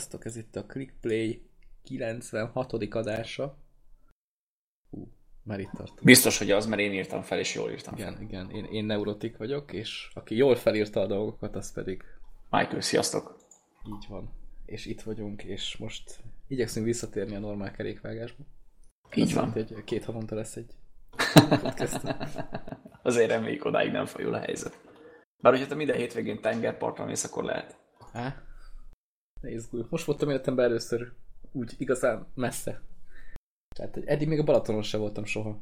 Sziasztok, ez itt a ClickPlay 96. adása. Hú, már itt tartunk. Biztos, hogy az, mert én írtam fel, és jól írtam Igen, fel. igen, én, én neurotik vagyok, és aki jól felírta a dolgokat, az pedig Michael, sziasztok! így van. És itt vagyunk, és most igyekszünk visszatérni a normál kerékvágásba. Így Azt van. jelenti, hogy két havonta lesz egy. Azért reméljük odáig nem fajul a helyzet. Bár hogyha te minden hétvégén tengerpartra mész, akkor lehet. Á, ne izgulj. Most voltam életemben először úgy igazán messze. Tehát eddig még a Balatonon se voltam soha.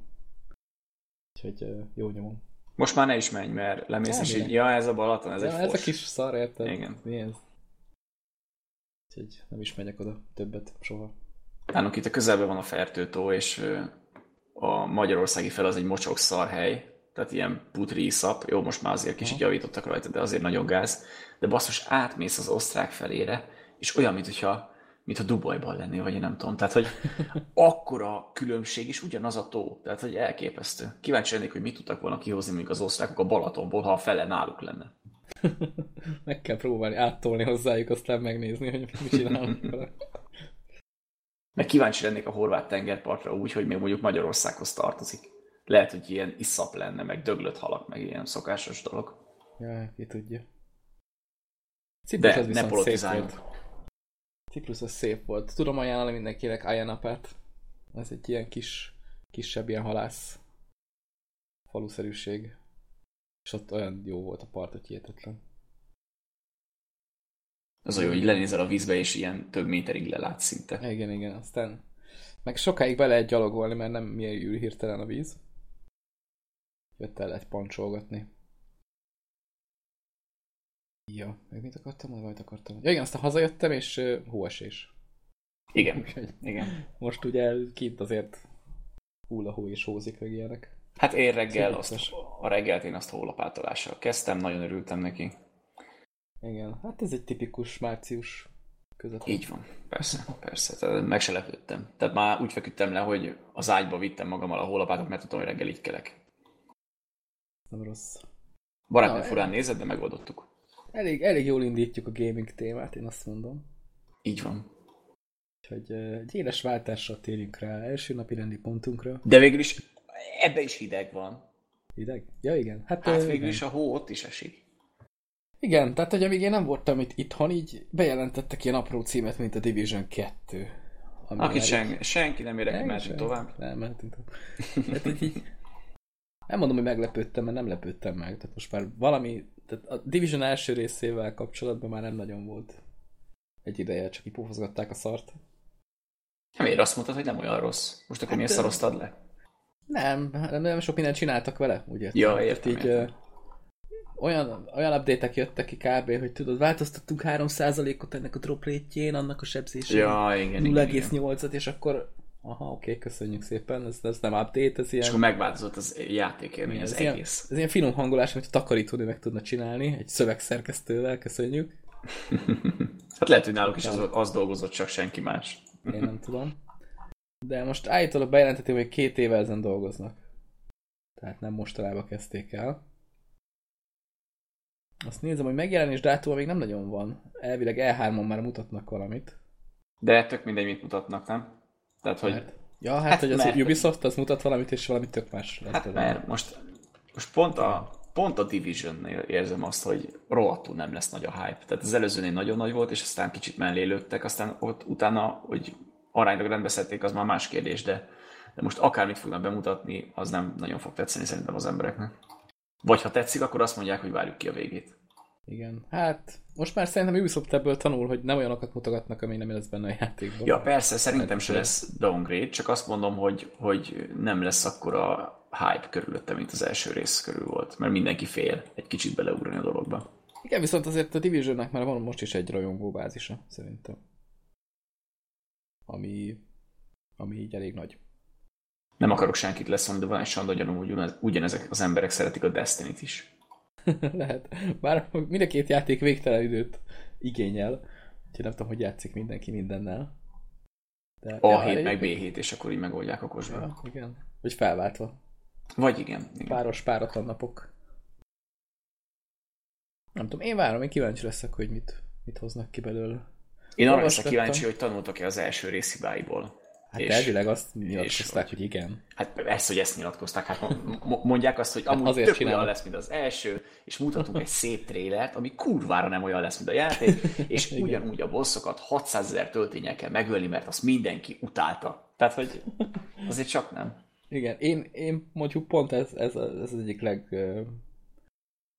Úgyhogy jó nyomom. Most már ne is menj, mert lemész, és így, ja, ez a Balaton, ez Ja, egy ez a fos. kis szar, érted? Igen. Mi ez? Úgyhogy nem is megyek oda többet soha. Nálunk itt a közelben van a Fertőtó, és a magyarországi fel az egy mocsok szarhely, tehát ilyen putri iszap. Jó, most már azért kicsit javítottak rajta, de azért nagyon gáz. De basszus, átmész az osztrák felére, és olyan, mintha mintha Dubajban lennél, vagy én nem tudom. Tehát, hogy akkora különbség, és ugyanaz a tó. Tehát, hogy elképesztő. Kíváncsi lennék, hogy mit tudtak volna kihozni mondjuk az osztrákok a Balatonból, ha a fele náluk lenne. Meg kell próbálni áttolni hozzájuk, aztán megnézni, hogy mit csinálnak vele. Meg kíváncsi lennék a horvát tengerpartra úgy, hogy még mondjuk Magyarországhoz tartozik. Lehet, hogy ilyen iszap lenne, meg döglött halak, meg ilyen szokásos dolog. Ja, ki tudja. Ciprus De ne politizáljunk. Volt. Ciprus az szép volt. Tudom ajánlani mindenkinek Ayanapát. Ez egy ilyen kis, kisebb ilyen halász faluszerűség. És ott olyan jó volt a part, hogy hihetetlen. Az olyan, hogy lenézel a vízbe, és ilyen több méterig lelátsz szinte. Igen, igen, aztán meg sokáig be lehet gyalogolni, mert nem mélyül hirtelen a víz. Jött el lehet pancsolgatni. Ja, meg mit akartam? Vagy akartam? Ja igen, aztán hazajöttem, és uh, hóesés. Igen, Úgyhogy igen. most ugye kint azért hull a hó és hózik meg ilyenek. Hát én reggel azt, a reggelt én azt hólapátolással kezdtem, nagyon örültem neki. Igen, hát ez egy tipikus március között. Így van, persze, persze. Tehát meg se lepődtem. Tehát már úgy feküdtem le, hogy az ágyba vittem magammal a hólapátot, mert tudom, hogy reggel így kelek. Nem rossz. Barátnő furán nézett, de megoldottuk. Elég, elég jól indítjuk a gaming témát, én azt mondom. Így van. Úgyhogy egy éles váltással térjünk rá első napi rendi pontunkra. De végül is ebbe is hideg van. Hideg? Ja, igen. Hát, Hát végül igen. is a hó ott is esik. Igen, tehát hogy amíg én nem voltam itt itthon, így bejelentettek ilyen apró címet, mint a Division 2. Ami Akit már sen, senki nem érdekel, mehetünk tovább. Nem, mehetünk tovább. Így, nem mondom, hogy meglepődtem, mert nem lepődtem meg. Tehát most már valami, tehát a Division első részével kapcsolatban már nem nagyon volt egy ideje, csak kipufozgatták a szart. Nem ér azt mondtad, hogy nem olyan rossz. Most akkor Hát, miért szaroztad le? Nem, nem, nem sok mindent csináltak vele, ugye? Ja, értem, így, értem. olyan, olyan update-ek jöttek ki kb., hogy tudod, változtattunk 3%-ot ennek a drop rate annak a sebzésén. Ja, igen. 0,8-at, és akkor aha, oké, köszönjük szépen, ez, ez nem update, ez ilyen, És akkor megváltozott az játékélmény, az ilyen, egész. ez ilyen finom hangolás, amit a takarítónő meg tudna csinálni, egy szövegszerkesztővel, köszönjük. Hát lehet, hogy náluk is az, az dolgozott, csak senki más. Én nem tudom. De most állítólag bejelentették, hogy két éve ezen dolgoznak. Tehát nem mostanában kezdték el. Azt nézem, hogy megjelenés dátuma még nem nagyon van. Elvileg E3-on már mutatnak valamit. De tök mindegy, mit mutatnak, nem? Tehát, hogy... Mert, ja, hát, Hát hogy az mert- Ubisoft az mutat valamit, és valami tök más. lett Hát belőle. mert most, most pont a, pont a Division-nél érzem azt, hogy rohadtul nem lesz nagy a hype. Tehát az előzőnél nagyon nagy volt, és aztán kicsit mellé lőttek, aztán ott utána, hogy aránylag rendbe szedték, az már más kérdés, de, de most akármit fognak bemutatni, az nem nagyon fog tetszeni szerintem az embereknek. Vagy ha tetszik, akkor azt mondják, hogy várjuk ki a végét. Igen. Hát most már szerintem Ubisoft ebből tanul, hogy nem olyanokat mutogatnak, ami nem lesz benne a játékban. Ja, persze, szerintem se Hát, lesz downgrade, csak azt mondom, hogy, hogy nem lesz akkora hype körülötte, mint az első rész körül volt, mert mindenki fél egy kicsit beleugrani a dologba. Igen, viszont azért a Divisionnek már van most is egy rajongó bázisa, szerintem. Ami, ami így elég nagy. Nem akarok senkit leszólni, de van egy sanda gyanúm, hogy ugyanez, ugyanezek az emberek szeretik a Destiny-t is. Lehet. Bár mind a két játék végtelen időt igényel, úgyhogy nem tudom, hogy játszik mindenki mindennel. De, A7 egy- meg B7, és akkor így megoldják okosban. Ja, igen. Vagy felváltva. Vagy igen. igen. Páros, páratlan napok. Nem tudom, én várom, én kíváncsi leszek, hogy mit, mit hoznak ki belőle. Én arra leszek kíváncsi, hogy tanultak-e az első rész hibáiból. Hát és, elvileg azt nyilatkozták, és, hogy igen. Hát ezt, hogy ezt nyilatkozták. Hát mondják azt, hogy hát amúgy hát azért tök olyan lesz, mint az első, és mutatunk egy szép trélert, ami kurvára nem olyan lesz, mint a játék, és ugyanúgy a bosszokat 600 ezer töltényel kell megölni, mert azt mindenki utálta. Tehát, hogy azért csak nem. Igen, én, én mondjuk pont ez, ez, ez az egyik leg,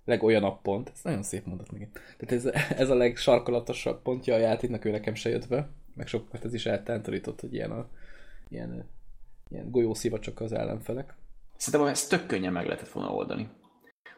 legolyanabb pont. Ez nagyon szép mondat még. Tehát ez, ez a legsarkolatosabb pontja a játéknak, ő nekem se jött be. Meg sokat ez is eltántorított, hogy ilyen, a, ilyen, ilyen golyószivacsok az ellenfelek. Szerintem ezt tök könnyen meg lehetett volna oldani.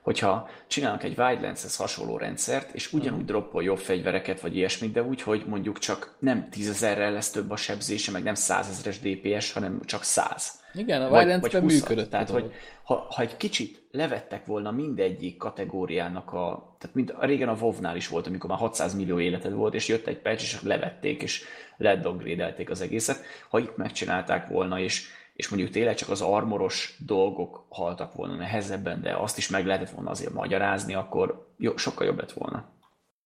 Hogyha csinálnak egy Wildlands-hez hasonló rendszert, és ugyanúgy droppol jobb fegyvereket, vagy ilyesmit, de úgy, hogy mondjuk csak nem tízezerrel lesz több a sebzése, meg nem százezeres DPS, hanem csak száz igen, a Wildlands-ben működött. Tehát, hogy ha, ha egy kicsit levettek volna mindegyik kategóriának a... Tehát mind, régen a WoW-nál is volt, amikor már 600 millió életed volt, és jött egy patch, és levették, és ledogrédelték az egészet. Ha itt megcsinálták volna, és, és mondjuk tényleg csak az armoros dolgok haltak volna nehezebben, de azt is meg lehetett volna azért magyarázni, akkor jó, sokkal jobb lett volna.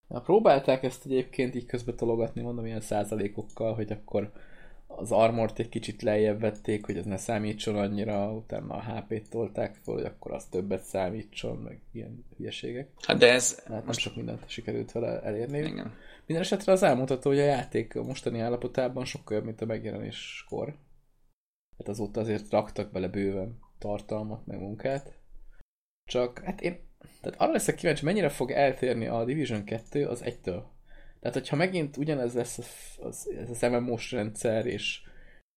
Na, próbálták ezt egyébként így közbetologatni, mondom, ilyen százalékokkal, hogy akkor az armort egy kicsit lejjebb vették, hogy ez ne számítson annyira, utána a HP-t tolták fel, hogy akkor az többet számítson, meg ilyen hülyeségek. Hát de ez... Hát most... nem sok mindent sikerült vele elérni. Igen. Minden esetre az elmutató, hogy a játék a mostani állapotában sokkal jobb, mint a megjelenéskor. Hát azóta azért raktak bele bőven tartalmat, meg munkát. Csak, hát én, tehát arra leszek kíváncsi, mennyire fog eltérni a Division 2 az egytől. Tehát, hogyha megint ugyanez lesz az, az, ez az MMO-s rendszer, és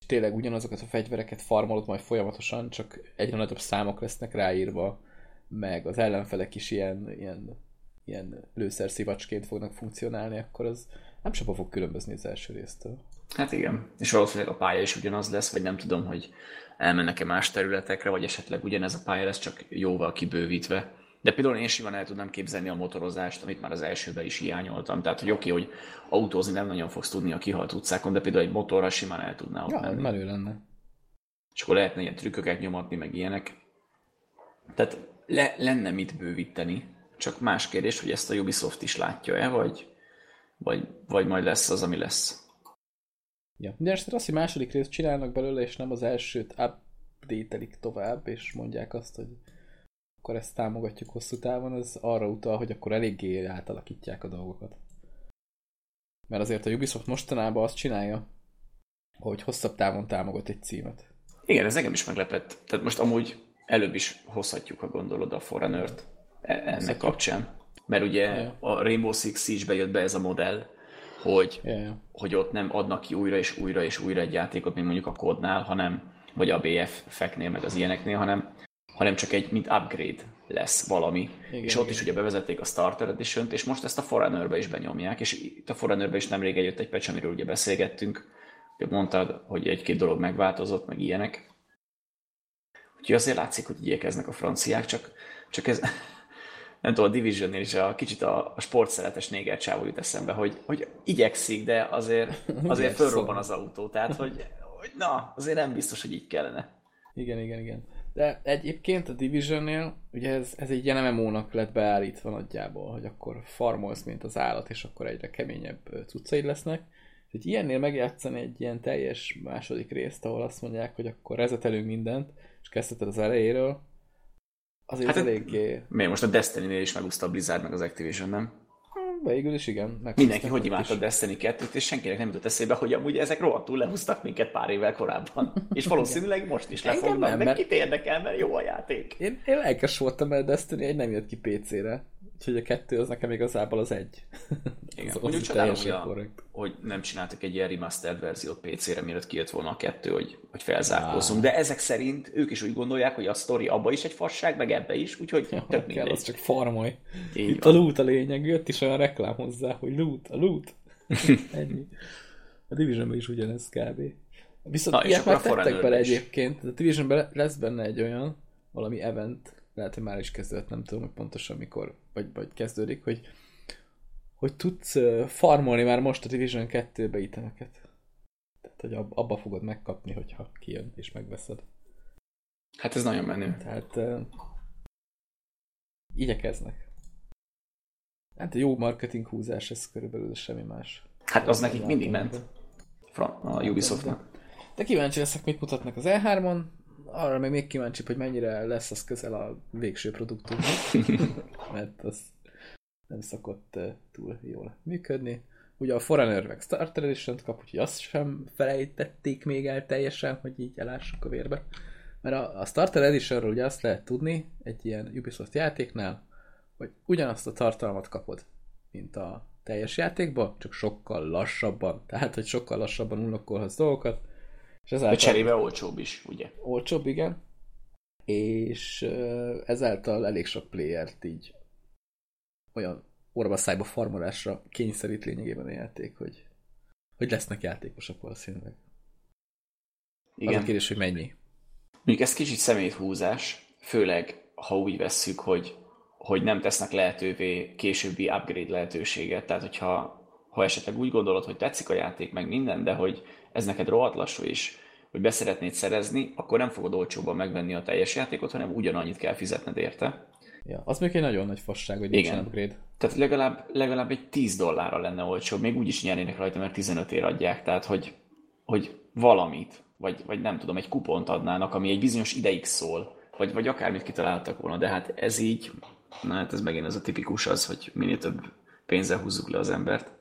tényleg ugyanazokat a fegyvereket farmolod majd folyamatosan, csak egyre nagyobb számok lesznek ráírva, meg az ellenfelek is ilyen, ilyen, ilyen lőszerszivacsként fognak funkcionálni, akkor az nem soha fog különbözni az első résztől. Hát igen, és valószínűleg a pálya is ugyanaz lesz, vagy nem tudom, hogy elmennek-e más területekre, vagy esetleg ugyanez a pálya lesz, csak jóval kibővítve. De például én simán el tudnám képzelni a motorozást, amit már az elsőben is hiányoltam. Tehát, hogy oké, okay, hogy autózni nem nagyon fogsz tudni a kihalt utcákon, de például egy motorra simán el tudná ott ja, menni. menő lenne. És akkor lehetne ilyen trükköket nyomatni, meg ilyenek. Tehát le, lenne mit bővíteni, csak más kérdés, hogy ezt a Ubisoft is látja-e, vagy, vagy, vagy majd lesz az, ami lesz. Ja. De ezt azt, hogy második részt csinálnak belőle, és nem az elsőt update tovább, és mondják azt, hogy akkor ezt támogatjuk hosszú távon, az arra utal, hogy akkor eléggé átalakítják a dolgokat. Mert azért a Ubisoft mostanában azt csinálja, hogy hosszabb távon támogat egy címet. Igen, ez engem is meglepett. Tehát most amúgy előbb is hozhatjuk, ha gondolod a Forerunner-t e- ennek kapcsán. Mert ugye yeah. a Rainbow Six Siege-be jött be ez a modell, hogy, yeah. hogy ott nem adnak ki újra és újra és újra egy játékot, mint mondjuk a kodnál, hanem vagy a BF feknél, meg az ilyeneknél, hanem hanem csak egy, mint upgrade lesz valami. Igen, és ott igen. is ugye bevezették a Starter edition és most ezt a Forerunner-be is benyomják, és itt a Forerunner-be is nemrég eljött egy patch, amiről ugye beszélgettünk, hogy mondtad, hogy egy-két dolog megváltozott, meg ilyenek. Úgyhogy azért látszik, hogy igyekeznek a franciák, csak, csak ez, nem tudom, a Division-nél is a kicsit a, a sportszeretes néger csávó jut eszembe, hogy, hogy igyekszik, de azért, azért fölrobban az autó, tehát hogy, hogy na, azért nem biztos, hogy így kellene. Igen, igen, igen. De egyébként a Division-nél, ugye ez, ez egy ilyen MMO-nak lett beállítva nagyjából, hogy akkor farmolsz, mint az állat, és akkor egyre keményebb cuccaid lesznek. Hogy ilyennél megjátszani egy ilyen teljes második részt, ahol azt mondják, hogy akkor rezetelünk mindent, és kezdheted az elejéről, azért hát eléggé... Miért most a Destiny-nél is megúszta a Blizzard meg az Activision, nem? Végül is igen. Mindenki hogy imádta a Destiny 2-t, és senkinek nem jutott eszébe, hogy amúgy ezek rohadtul lehúztak minket pár évvel korábban. És valószínűleg most is lefognak, de mert... kit érdekel, mert jó a játék. Én, én lelkes voltam, mert Destiny egy nem jött ki PC-re. Úgyhogy a kettő az nekem igazából az egy. Igen, az mondjuk csodálom, hogy, nem csináltak egy ilyen remastered verziót PC-re, mielőtt kijött volna a kettő, hogy, hogy felzárkózzunk. De ezek szerint ők is úgy gondolják, hogy a sztori abba is egy fasság, meg ebbe is, úgyhogy ja, tök mindegy. Kell, az csak farmolj. Így Itt van. a loot a lényeg, jött is olyan reklám hozzá, hogy loot, a loot. Ennyi. A division is ugyanez kb. Viszont Na, ilyet már tettek bele is. egyébként. A division lesz benne egy olyan, valami event, lehet, hogy már is kezdődött, nem tudom, hogy pontosan mikor, vagy, vagy kezdődik, hogy, hogy tudsz farmolni már most a Division 2-be itemeket. Tehát, hogy abba fogod megkapni, hogyha kijön és megveszed. Hát ez nagyon menő. Tehát uh, igyekeznek. Hát jó marketing húzás, ez körülbelül semmi más. Hát az nekik mindig ment. A Ubisoftnak. De kíváncsi leszek, mit mutatnak az E3-on. Arra még még kíváncsi, hogy mennyire lesz az közel a végső produktumhoz. Mert az nem szokott túl jól működni. Ugye a Forerunner meg Starter edition kap, úgyhogy azt sem felejtették még el teljesen, hogy így elássuk a vérbe. Mert a, a Starter Editionről ugye azt lehet tudni egy ilyen Ubisoft játéknál, hogy ugyanazt a tartalmat kapod, mint a teljes játékban, csak sokkal lassabban. Tehát, hogy sokkal lassabban unlokkolhatsz dolgokat. És ezáltal... De cserébe olcsóbb is, ugye? Olcsóbb, igen. És ezáltal elég sok playert így olyan orvaszájba farmolásra kényszerít lényegében a játék, hogy, hogy lesznek játékosok valószínűleg. Igen. Az a kérdés, hogy mennyi. Mondjuk ez kicsit szeméthúzás, főleg ha úgy vesszük, hogy, hogy nem tesznek lehetővé későbbi upgrade lehetőséget. Tehát, hogyha ha esetleg úgy gondolod, hogy tetszik a játék, meg minden, de hogy ez neked rohadt lassú is, hogy beszeretnéd szerezni, akkor nem fogod olcsóban megvenni a teljes játékot, hanem ugyanannyit kell fizetned érte. Ja, az még egy nagyon nagy fasság, hogy Igen. upgrade. Tehát legalább, legalább egy 10 dollárra lenne olcsó, még úgy is nyernének rajta, mert 15 ér adják, tehát hogy, hogy valamit, vagy, vagy nem tudom, egy kupont adnának, ami egy bizonyos ideig szól, vagy, vagy akármit kitaláltak volna, de hát ez így, na hát ez megint ez a tipikus az, hogy minél több pénzzel húzzuk le az embert.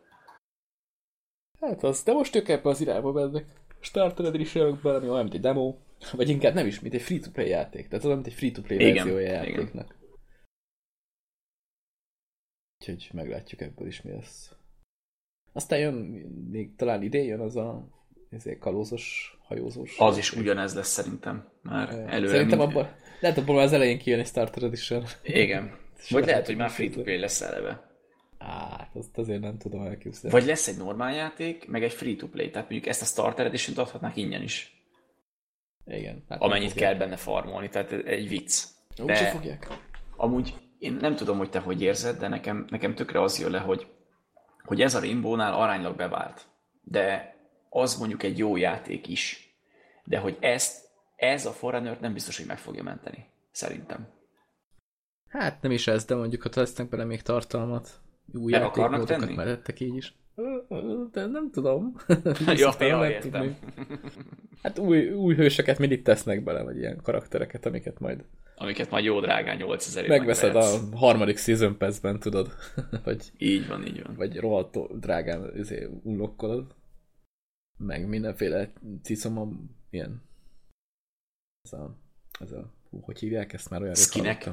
Hát az, de most ők ebbe az irányba mennek. Starter edition valami olyan, mint egy demo, vagy inkább nem is, mint egy free-to-play játék. Tehát olyan, mint egy free-to-play verziója játéknak. Igen. Úgyhogy meglátjuk ebből is mi lesz. Aztán jön, még talán idén jön az a ezért kalózos, hajózós. Az is ugyanez lesz szerintem. Már előre. Szerintem mind... abban, lehet abban az elején kijön egy Starter Edition. Igen. Vagy lehet, hogy már free-to-play lesz eleve. Hát, azt azért nem tudom elképzelni. Vagy lesz egy normál játék, meg egy free-to-play. Tehát mondjuk ezt a Starter Edition-t adhatnák ingyen is. Igen. Hát Amennyit kell benne farmolni, tehát egy vicc. De fogják. Amúgy én nem tudom, hogy te hogy érzed, de nekem, nekem tökre az jön le, hogy, hogy ez a Rainbow-nál aránylag bevált. De az mondjuk egy jó játék is. De hogy ezt, ez a forerunner nem biztos, hogy meg fogja menteni. Szerintem. Hát nem is ez, de mondjuk, ha tesznek bele még tartalmat, új nem akarnak tenni? mehettek így is. De nem tudom. Jó, ja, értem. Hát új, új hőseket mindig tesznek bele, vagy ilyen karaktereket, amiket majd... Amiket majd jó drágán 8000 év Megveszed a harmadik Season Pass-ben, tudod? vagy, így van, így van. Vagy rohadt drágán izé, unlokkolod meg mindenféle cicom, ilyen ez a, ez a hú, hogy hívják ezt már olyan Skinek?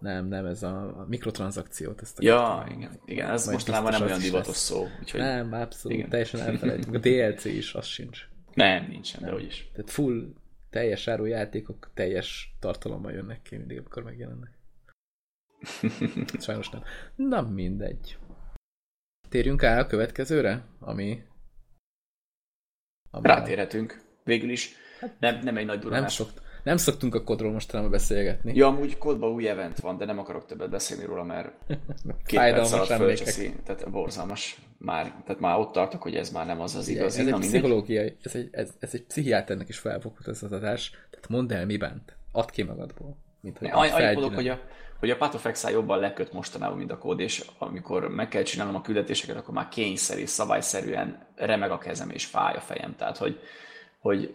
Nem, nem, ez a, a mikrotranszakciót. Ezt ja, igen, igen, ez mostanában nem olyan divatos szó. Úgyhogy... Nem, abszolút, igen. teljesen elfelejtjük. A DLC is, az sincs. Nem, nincsen, de is. Tehát full teljes áru játékok teljes tartalommal jönnek ki mindig, amikor megjelennek. Sajnos nem. Na mindegy. Térjünk el a következőre, ami Rátérhetünk. Végül is hát, nem, nem egy nagy duranás. Nem, szokt, nem szoktunk a kodról mostanában beszélgetni. Ja, amúgy kodban új event van, de nem akarok többet beszélni róla, mert két perc alatt fölcseszi. Tehát borzalmas már. Tehát már ott tartok, hogy ez már nem az az igaz. Ez egy pszichológiai, ez egy, ez, ez egy pszichiáternek is felfogott ez az adás. Tehát mondd el, mi bent. Add ki magadból. Mint hogy Annyit hogy a, hogy a Path jobban leköt mostanában, mint a kód, és amikor meg kell csinálnom a küldetéseket, akkor már kényszerű, szabályszerűen remeg a kezem és fáj a fejem. Tehát, hogy, hogy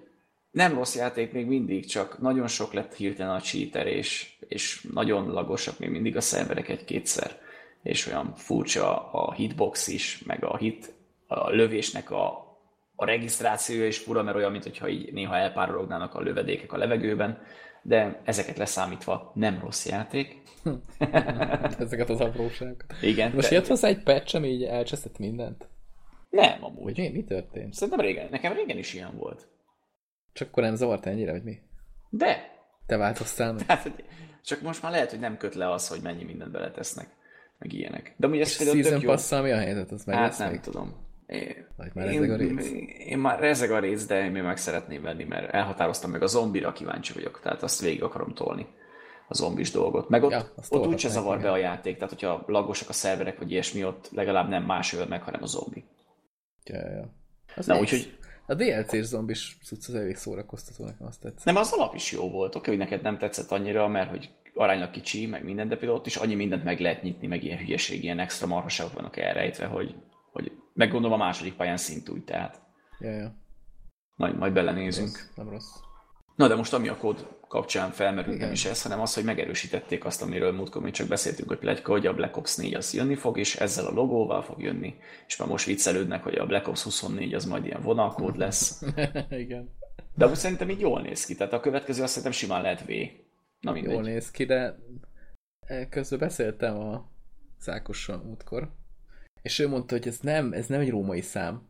nem rossz játék még mindig, csak nagyon sok lett hirtelen a cheater, és, és nagyon lagosak még mindig a szerverek egy-kétszer, és olyan furcsa a hitbox is, meg a hit, a lövésnek a, a regisztrációja is fura, mert olyan, mintha így néha elpárolognának a lövedékek a levegőben, de ezeket leszámítva nem rossz játék. Ezeket az apróságokat. Igen. Most te... jött hozzá egy patch, ami így elcseszett mindent? Nem, amúgy. mi, mi történt? Szerintem régen, nekem régen is ilyen volt. Csak akkor nem zavart ennyire, vagy mi? De. Te változtál meg? Tehát, csak most már lehet, hogy nem köt le az, hogy mennyi mindent beletesznek, meg ilyenek. De amúgy ez például tök jó. mi a helyzet? Az meg hát nem még? tudom. Én, Vagy már én, a rész? Én már rezeg a rész, de én még meg szeretném venni, mert elhatároztam meg a zombira, kíváncsi vagyok, tehát azt végig akarom tolni a zombis dolgot. Meg ott, ja, ott úgyse zavar be a játék, tehát hogyha lagosak a szerverek, vagy ilyesmi, ott legalább nem más öl meg, hanem a zombi. Ja, ja. Az Na, úgyhogy... A DLC-s zombis cucc az elég szórakoztató, nekem azt tetszett. Nem, az alap is jó volt. Oké, hogy neked nem tetszett annyira, mert hogy aránylag kicsi, meg minden, de például ott is annyi mindent meg lehet nyitni, meg ilyen hülyeség, ilyen extra marhaságok vannak elrejtve, hogy, hogy Meg gondolom a második pályán szintúgy, tehát Ja, ja. majd, majd belenézünk. Rossz, nem rossz. Na de most ami a kód kapcsán felmerült nem is ez, hanem az, hogy megerősítették azt, amiről múltkor még csak beszéltünk, hogy plegyka, hogy a Black Ops 4 az jönni fog, és ezzel a logóval fog jönni, és már most viccelődnek, hogy a Black Ops 24 az majd ilyen vonalkód lesz. Igen. De úgy szerintem így jól néz ki, tehát a következő azt szerintem simán lehet V. Na mindegy. Jól néz ki, de közben beszéltem a Szákossal múltkor, és ő mondta, hogy ez nem, ez nem egy római szám,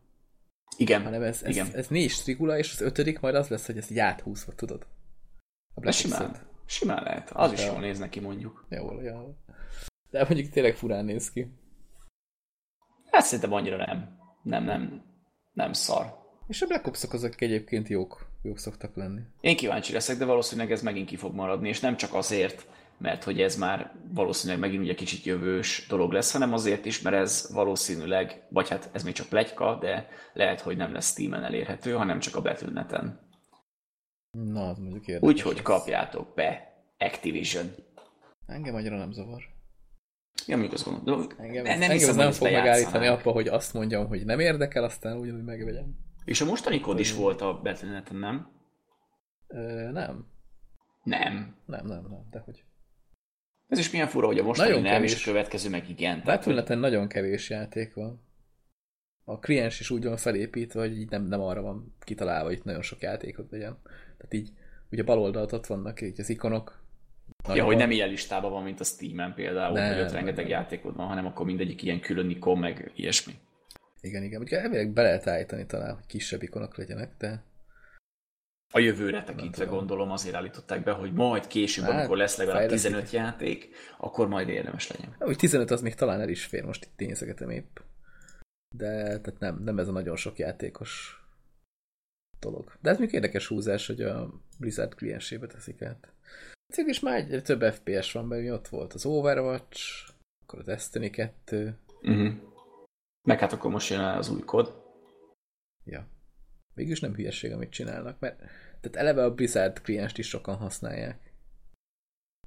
Igen, hanem ez, ez, igen. ez négy strigula, és az ötödik majd az lesz, hogy ez így áthúzva, tudod? De simán, simán lehet. Az is Ja. jól néz neki mondjuk. Jól, jól. De mondjuk tényleg furán néz ki. Hát szerintem annyira nem. Nem, nem, nem szar. És a Black Ops-ok azok egyébként jók, jók szoktak lenni. Én kíváncsi leszek, de valószínűleg ez megint ki fog maradni, és nem csak azért, mert hogy ez már valószínűleg megint ugye kicsit jövős dolog lesz, hanem azért is, mert ez valószínűleg, vagy hát ez még csak plegyka, de lehet, hogy nem lesz Steam-en elérhető, hanem csak a Battle.net-en. Na, az mondjuk érdekes. Úgyhogy kapjátok be Activision. Engem annyira nem zavar. Ja, mondjuk azt gondolom. Engem, nem, engem hiszem, nem fog megállítani apa, hogy azt mondjam, hogy nem érdekel, aztán ugyanúgy megvegyem. És a mostani kód is volt a Battle.net-en, nem? Ö, nem. Nem. Nem, nem, nem, de hogy. Ez is milyen fura, hogy a mostani Nagyon nem, és kevés. a következő meg igen. Tehát, hogy nagyon kevés játék van. A kliens is úgy van felépítve, hogy így nem, nem arra van kitalálva, hogy itt nagyon sok játékot legyen. Tehát így, ugye bal oldalt ott vannak így az ikonok. Ja, hogy nem ilyen listában van, mint a Steam-en például, Nem, hogy ott rengeteg nem. játékod van, hanem akkor mindegyik ilyen külön ikon, meg ilyesmi. Igen, igen. Ugye elvileg be lehet állítani talán, hogy kisebb ikonok legyenek, de A jövőre tekintve gondolom azért állították be, hogy majd később, Hát, amikor lesz legalább fejlesztik. 15 játék, akkor majd érdemes legyen. úgy 15 az még talán el is fér, most itt nézegetem épp. De tehát nem, nem ez a nagyon sok játékos dolog. De ez még érdekes húzás, hogy a Blizzard kliensébe teszik át. Cég is már egyre több FPS van, mert ott volt az Overwatch, akkor a Destiny 2, Uh-huh. Meg hát akkor most jön az új kód. ja. Végülis nem hülyeség, amit csinálnak, mert tehát eleve a Blizzard klienst is sokan használják.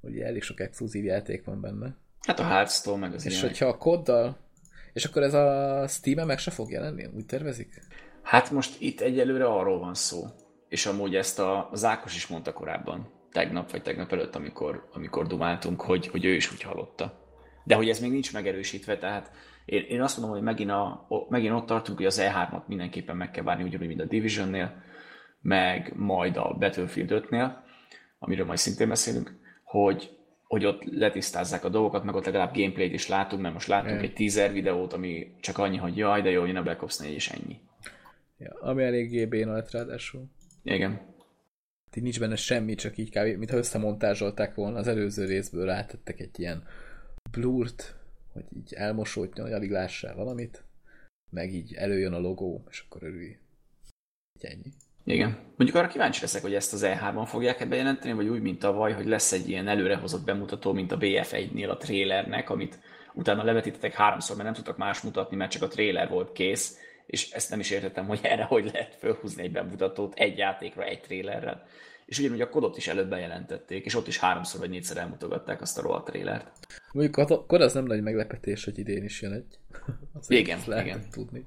Ugye elég sok exkluzív játék van benne. Hát a Hearthstone, meg az És ilyenek. hogyha a koddal... És akkor ez a Steam-en meg se fog jelenni? Úgy tervezik? Hát most itt egyelőre arról van szó. És amúgy ezt a, az Ákos is mondta korábban, tegnap vagy tegnap előtt, amikor, amikor dumáltunk, hogy, hogy ő is úgy hallotta. De hogy ez még nincs megerősítve, tehát én, én azt mondom, hogy megint, a, megint ott tartunk, hogy az E3-at mindenképpen meg kell várni, ugyanúgy, mint a Divisionnél, meg majd a Battlefield 5-nél, amiről majd szintén beszélünk, hogy, hogy ott letisztázzák a dolgokat, meg ott legalább gameplayt is látunk, mert most láttunk Igen. egy teaser videót, ami csak annyi, hogy jaj, de jó, jön a Black Ops 4 és ennyi. Ja, ami eléggé béna lett ráadásul. Igen. Így nincs benne semmi, csak így kb. mintha összemontázsolták volna az előző részből rátettek egy ilyen blurt, hogy így elmosódjon, hogy alig lássál valamit, meg így előjön a logó, és akkor örülj. Így ennyi. Igen. Mondjuk arra kíváncsi leszek, hogy ezt az E3-on fogják-e bejelenteni, vagy úgy, mint tavaly, hogy lesz egy ilyen előrehozott bemutató, mint a BF1-nél a trailernek, amit utána levetítettek háromszor, mert nem tudtak más mutatni, mert csak a trailer volt kész, és ezt nem is értettem, hogy erre hogy lehet felhúzni egy bemutatót egy játékra, egy trailerrel. És ugyanúgy a kodot is előbb bejelentették, és ott is háromszor vagy négyszer elmutogatták azt a rohadt trailert. Mondjuk akkor az nem nagy meglepetés, hogy idén is jön egy. Azért Igen, lehetett igen. tudni.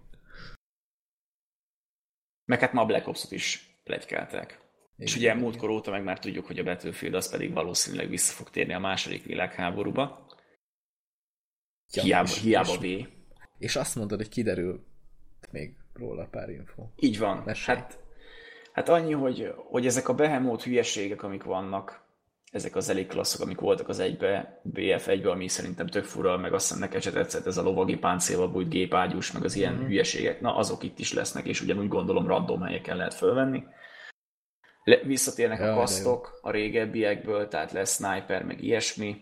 Meg hát ma a Black Ops-ot is plegykálták. Igen, És ugye igen. múltkor óta meg már tudjuk, hogy a Battlefield az pedig valószínűleg vissza fog térni a második világháborúba. Ja, hiába, és- hiába és- V. És azt mondod, hogy kiderül még róla pár info. Így van. Mesélj. Hát, hát annyi, hogy, hogy ezek a behemoth hülyeségek, amik vannak, ezek az elég klasszok, amik voltak az egybe, BF1-be, ami szerintem tök fura, meg azt hiszem neked se tetszett ez a lovagi páncélba bújt gépágyús, meg az ilyen Mhm. hülyeségek, na azok itt is lesznek, és ugyanúgy gondolom random helyeken lehet fölvenni. Le, visszatérnek de a kasztok a régebbiekből, tehát lesz sniper, meg ilyesmi,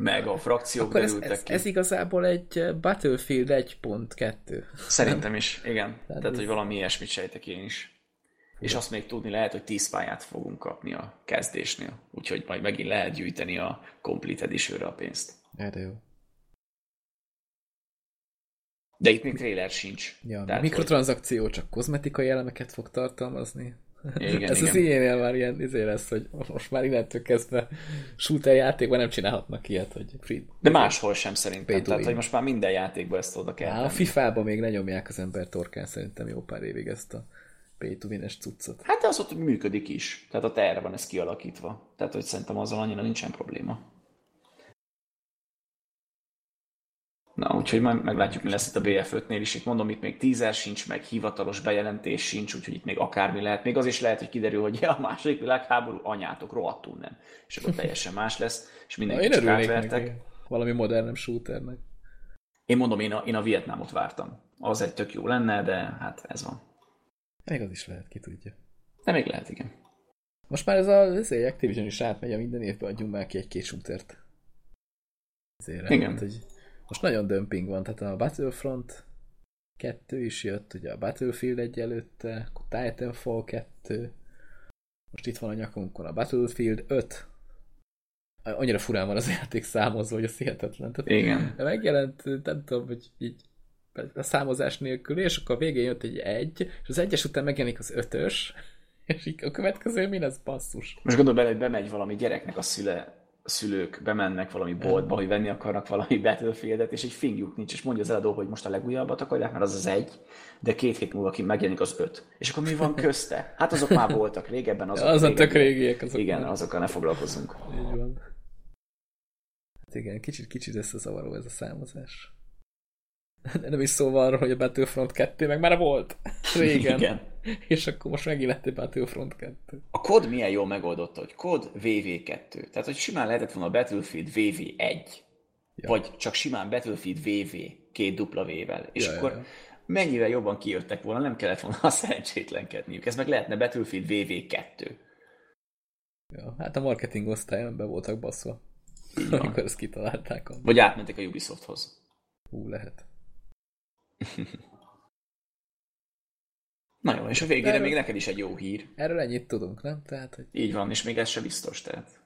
meg a frakciók Akkor ez, derültek ez, ki. ez igazából egy eh, Battlefield 1.2. Szerintem is, igen. Tehát, ez- hogy valami ilyesmit sejtek én is. És azt még tudni lehet, hogy 10 pályát fogunk kapni a kezdésnél. Úgyhogy majd megint lehet gyűjteni a Complete edition a pénzt. Ja, de jó. De itt még trailer sincs. Ja, Tehát, mikrotranszakció csak kozmetikai elemeket fog tartalmazni. Igen, Ez az igen. ilyenél már ilyen izé lesz, hogy most már innentől kezdve shooter játékban nem csinálhatnak ilyet, hogy free. De máshol sem szerintem. Pay Tehát, win. hogy most már minden játékban ezt oda kell Á, a. FIFA-ban még ne nyomják az ember torkán szerintem jó pár évig ezt a pay to win-es cuccot. Hát de az ott működik is. Tehát a terve van ez kialakítva. Tehát, hogy szerintem azzal annyira nincsen probléma. Na, úgyhogy majd meglátjuk, mi lesz itt a BF5-nél is. Itt mondom, itt még tízer sincs, meg hivatalos bejelentés sincs, úgyhogy itt még akármi lehet. Még az is lehet, hogy kiderül, hogy a második világháború anyátok rohadtul nem. És akkor teljesen más lesz, és Na, mindenki én csak átvertek. neki. Valami modernebb shooternek. Én mondom, én a, én a Vietnámot vártam. Az egy tök jó lenne, de hát ez van. Még az is lehet, ki tudja. De még lehet, igen. Most már ez a ez Activision is átmegy, a minden évben adjunk már ki egy-két shootert. Ezért, Igen. Hát, hogy most nagyon dömping van, tehát a Battlefront 2 is jött, ugye a Battlefield egy előtte, akkor Titanfall 2, most itt van a nyakunkon a Battlefield 5. Annyira furán van az játék számozva, hogy az hihetetlen. Tehát Igen. megjelent, nem tudom, hogy így a számozás nélkül, és akkor a végén jött egy egy, és az egyes után megjelenik az ötös, és így a következő mi lesz basszus? Most gondolj bele, hogy bemegy valami gyereknek a szüle, a szülők bemennek valami boltba, hogy venni akarnak valami Battlefieldet, és egy fingjuk nincs, és mondja az eladó, hogy most a legújabbat akarják, mert az az egy, de két hét múlva ki megjelenik az öt. És akkor mi van közte? Hát azok már voltak régebben, azok Az a tök régiek. Azok Igen, már. azokkal ne foglalkozunk. Így van. Hát igen, kicsit-kicsit összezavaró ez a számozás. Nem is szó van arról, hogy a Battlefront 2 meg már volt. Régen. Igen. És akkor most megint lett egy Battlefront 2. A kod milyen jól megoldott, hogy kod VV2. Tehát, hogy simán lehetett volna a Battlefield VV1. Ja. Vagy csak simán Battlefield VV, két dupla V-vel. És Ja, ja, akkor ja. mennyivel jobban kijöttek volna, nem kellett volna a szerencsétlenkedniük. Ez meg lehetne Battlefield VV2. Ja, hát a marketing osztályon be voltak baszva. Amikor ezt kitalálták. A... Vagy átmentek a Ubisofthoz. Hú, lehet. Na jó, és a végére Erről- még neked is egy jó hír. Erről ennyit tudunk, nem? Tehát, hogy... Így van, és még ez se biztos, tehát.